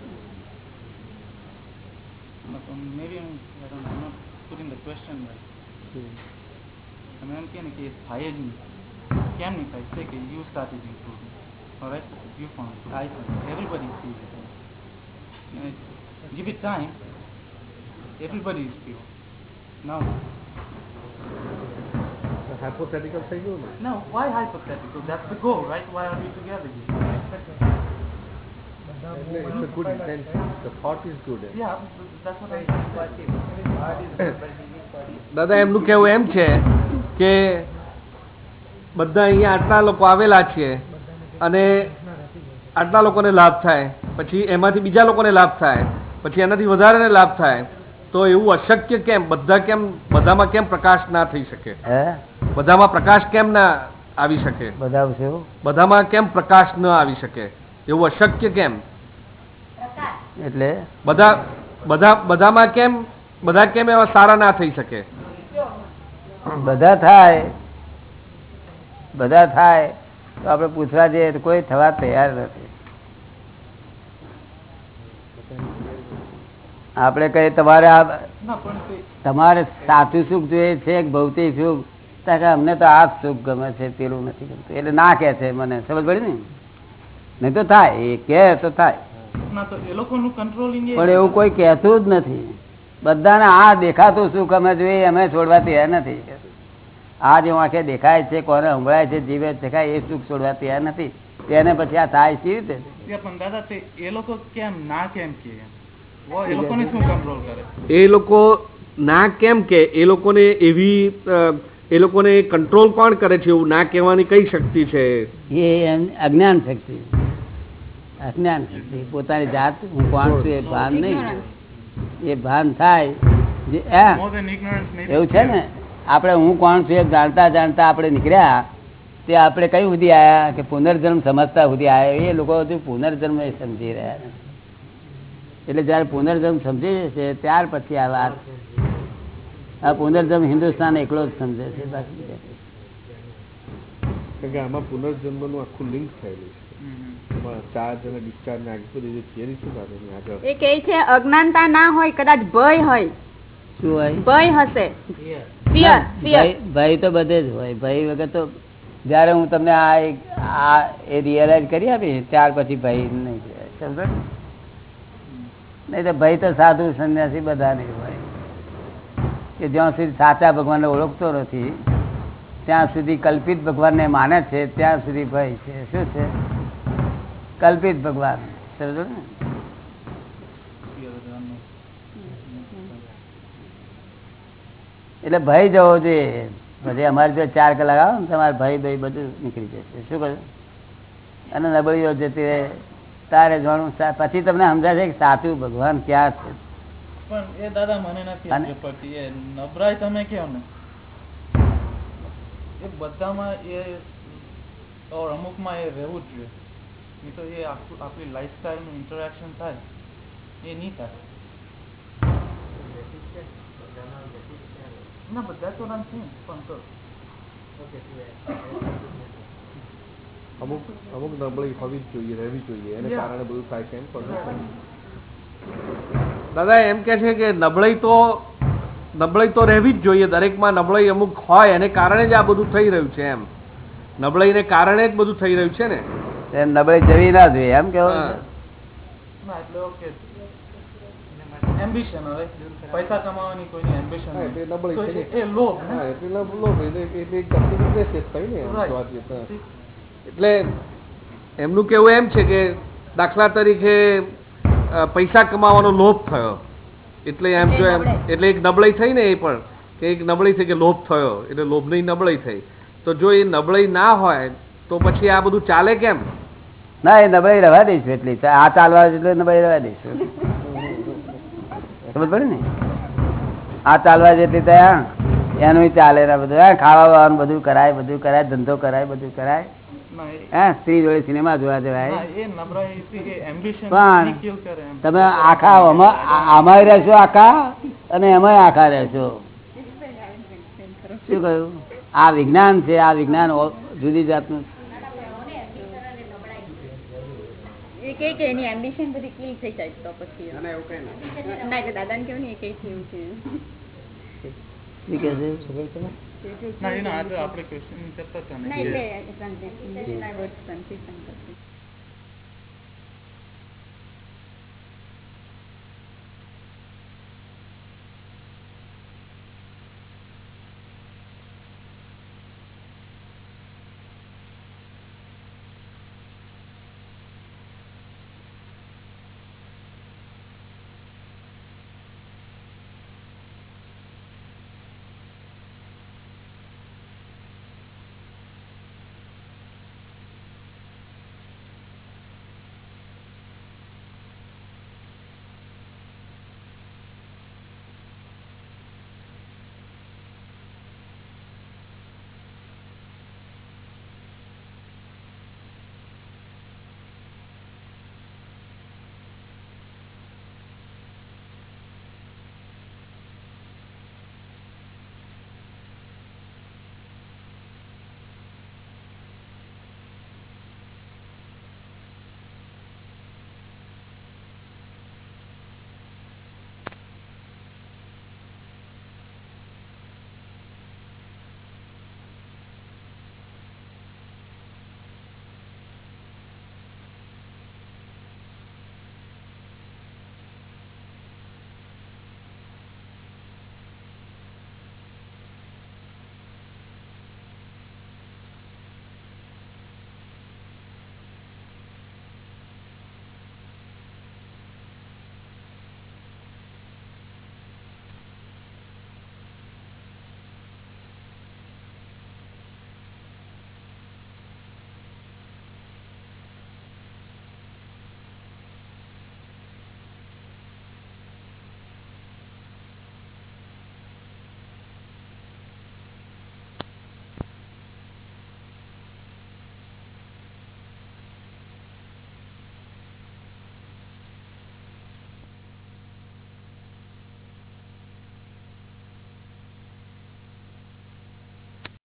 give it time everybody is pure now hypothetical થઈ ગયું ને no why hypothetical that's the goal right why are we together here it's a good intention the thought is good yeah that's what I'm દાદા એમનું કેવું એમ છે કે બધા અહીંયા આટલા લોકો આવેલા છે અને આટલા લોકોને લાભ થાય પછી એમાંથી બીજા લોકોને લાભ થાય પછી એનાથી વધારેને લાભ થાય તો એવું અશક્ય કેમ? બધા કેમ બધામાં કેમ પ્રકાશ ના થઈ શકે? હે? બધામાં પ્રકાશ કેમ ના આવી શકે? બધા શું બધામાં કેમ પ્રકાશ ન આવી શકે? એવું અશક્ય કેમ? એટલે? બધા બધા બધામાં કેમ બધા કેમ એવા સારા ના થઈ શકે? બધા થાય. બધા થાય. તો આપણે પૂછવા જઈએ તો કોઈ થવા તૈયાર નથી. આપણે કહીએ તમારે આ તમારે સાચું સુખ જોઈએ છે ભૌતિક સુખ? કે અમને તો આ સુખ ગમે છે પેલું નથી ગમતું. એટલે ના કે છે મને. સમજ પડી ને? નહીં તો થાય. એ કે તો થાય. પણ એવું કોઈ કહેતું જ નથી. બધાને આ દેખાતું સુખ અમે જોઈએ અમે છોડવા તૈયાર નથી. આ જે આંખે દેખાય છે કોને સંભળાય છે જીવે દેખાય એ સુખ છોડવા તૈયાર નથી. તેને પછી આ થાય સી રીતે? દાદા એ લોકો કેમ ના કેમ કે? એ લોકોને શું કંટ્રોલ કરે? એ લોકો ના કેમ કે એ લોકોને એવી એ લોકોને કંટ્રોલ કોણ કરે છે એવું ના કહેવાની કઈ શક્તિ છે? એ અજ્ઞાન શક્તિ. અજ્ઞાન શક્તિ. પોતાની જાત હું કોણ છું એ ભાન નહીં. એ ભાન થાય. જે એવું છે ને? આપણે હું કોણ છું એ જાણતા જાણતા આપણે નીકળ્યા તે આપણે કઈ સુધી આયા કે પુનર્જન્મ સમજતા સુધી આયા? એ લોકો હજુ પુનર્જન્મ એ સમજી રહ્યા નથી. એટલે જયારે પુનર્જન્મ સમજી જશે ત્યાર પછી આ વાત. આ પુનર્જન્મ હિન્દુસ્તાન એકલો જ સમજે છે બાકી. આમાં પુનર્જન્મનું આખું લિંક થયેલું છે. એ કહે અજ્ઞાનતા ના હોય કદાચ ભય હોય. શું હોય? ભય હશે. ભય ભય તો બધે જ હોય. ભય વગર તો જયારે હું તમને આ એક- આ એ રિયલાઇઝ કરી આપી ત્યાર પછી ભય નહીં. સમજો? નહીં તો ભય તો સાધુ સંન્યાસી બધા નહીં હોય. કે જ્યાં સુધી સાચા ભગવાનને ઓળખતો નથી, ત્યાં સુધી કલ્પિત ભગવાનને માને છે, ત્યાં સુધી ભય છે. શું છે? કલ્પિત ભગવાન. સમજો ને? એટલે ભય જવો જોઈએ. પછી અમારે જો ચાર કલાક આવો ને, તમારે ભય ભય બધું નીકળી જશે. શું કહ્યું? અને નબળીઓ જતી રહે તારે જાણવું પછી તમને સમજાશે કે સાચું ભગવાન ક્યાં છે? પણ એ દાદા મને નથી પડતી એ નબળાઈ તમે કહો ને? એ બધામાં એ ઓર અમુકમાં એ રહેવું જ જોઈએ. નહીં તો એ આખું આપણી લાઈફસ્ટાઈલનું ઇન્ટરેક્શન થાય એ નહીં થાય. ના બધા તો નથી પણ તો અમુક અમુક નબળી હોવી જ જોઈએ રહેવી જોઈએ. એને કારણે બધું થાય છે એમ પણ. દાદા એમ કે છે કે નબળાઈ તો નબળાઈ તો રહેવી જ જોઈએ. દરેકમાં નબળાઈ અમુક હોય એને કારણે જ આ બધું થઈ રહ્યું છે એમ. નબળાઈને કારણે જ બધું થઈ રહ્યું છે ને. એ નબળાઈ જવી ના જોઈએ એમ કેવું એમ્બિશન હવે. પૈસા કમાવાની કોઈની એમ્બિશન એટલે નબળી. એ લોભ એટલે લોભ એટલે એટલે એક જાતની weakness થઈ ને આમ એટલે એમનું કહેવું એમ છે કે દાખલા તરીકે પૈસા કમાવાનો લોભ થયો. એટલે એમ જો એમ એટલે એક નબળાઈ થઈ ને એ પણ કે એક નબળાઈ થઈ કે લોભ થયો. એટલે લોભની નબળાઈ થઈ. તો જો એ નબળાઈ ના હોય તો પછી આ બધું ચાલે કેમ? ના એ નબળાઈ રહેવા દઈશું એટલી. આ ચાલવા જેટલું નબળાઈ રહેવા દઈશું. સમજ પડે ને? આ ચાલવા જેટલી ત્યાં એનું ચાલે બધું. ખાવા વાવાનું બધું કરાય બધું કરાય ધંધો કરાય બધું કરાય. હા સ્ત્રી જોડે સિનેમા જોવા જવાય. પણ એમ. તમે આખા આમાં- આમાંય રહેશો આખા અને એમાંય આખા રહેશો. શું કહ્યું? આ વિજ્ઞાન છે આ વિજ્ઞાન જુદી જાતનું. એમ્બિશન બધી કિલ થઈ જાય તો પછી. ના કેવું ને એ કહે છે. ના એના આપણે ક્વેશ્ચન કરતા હતા ના. એટલે કન્ફ્યુઝન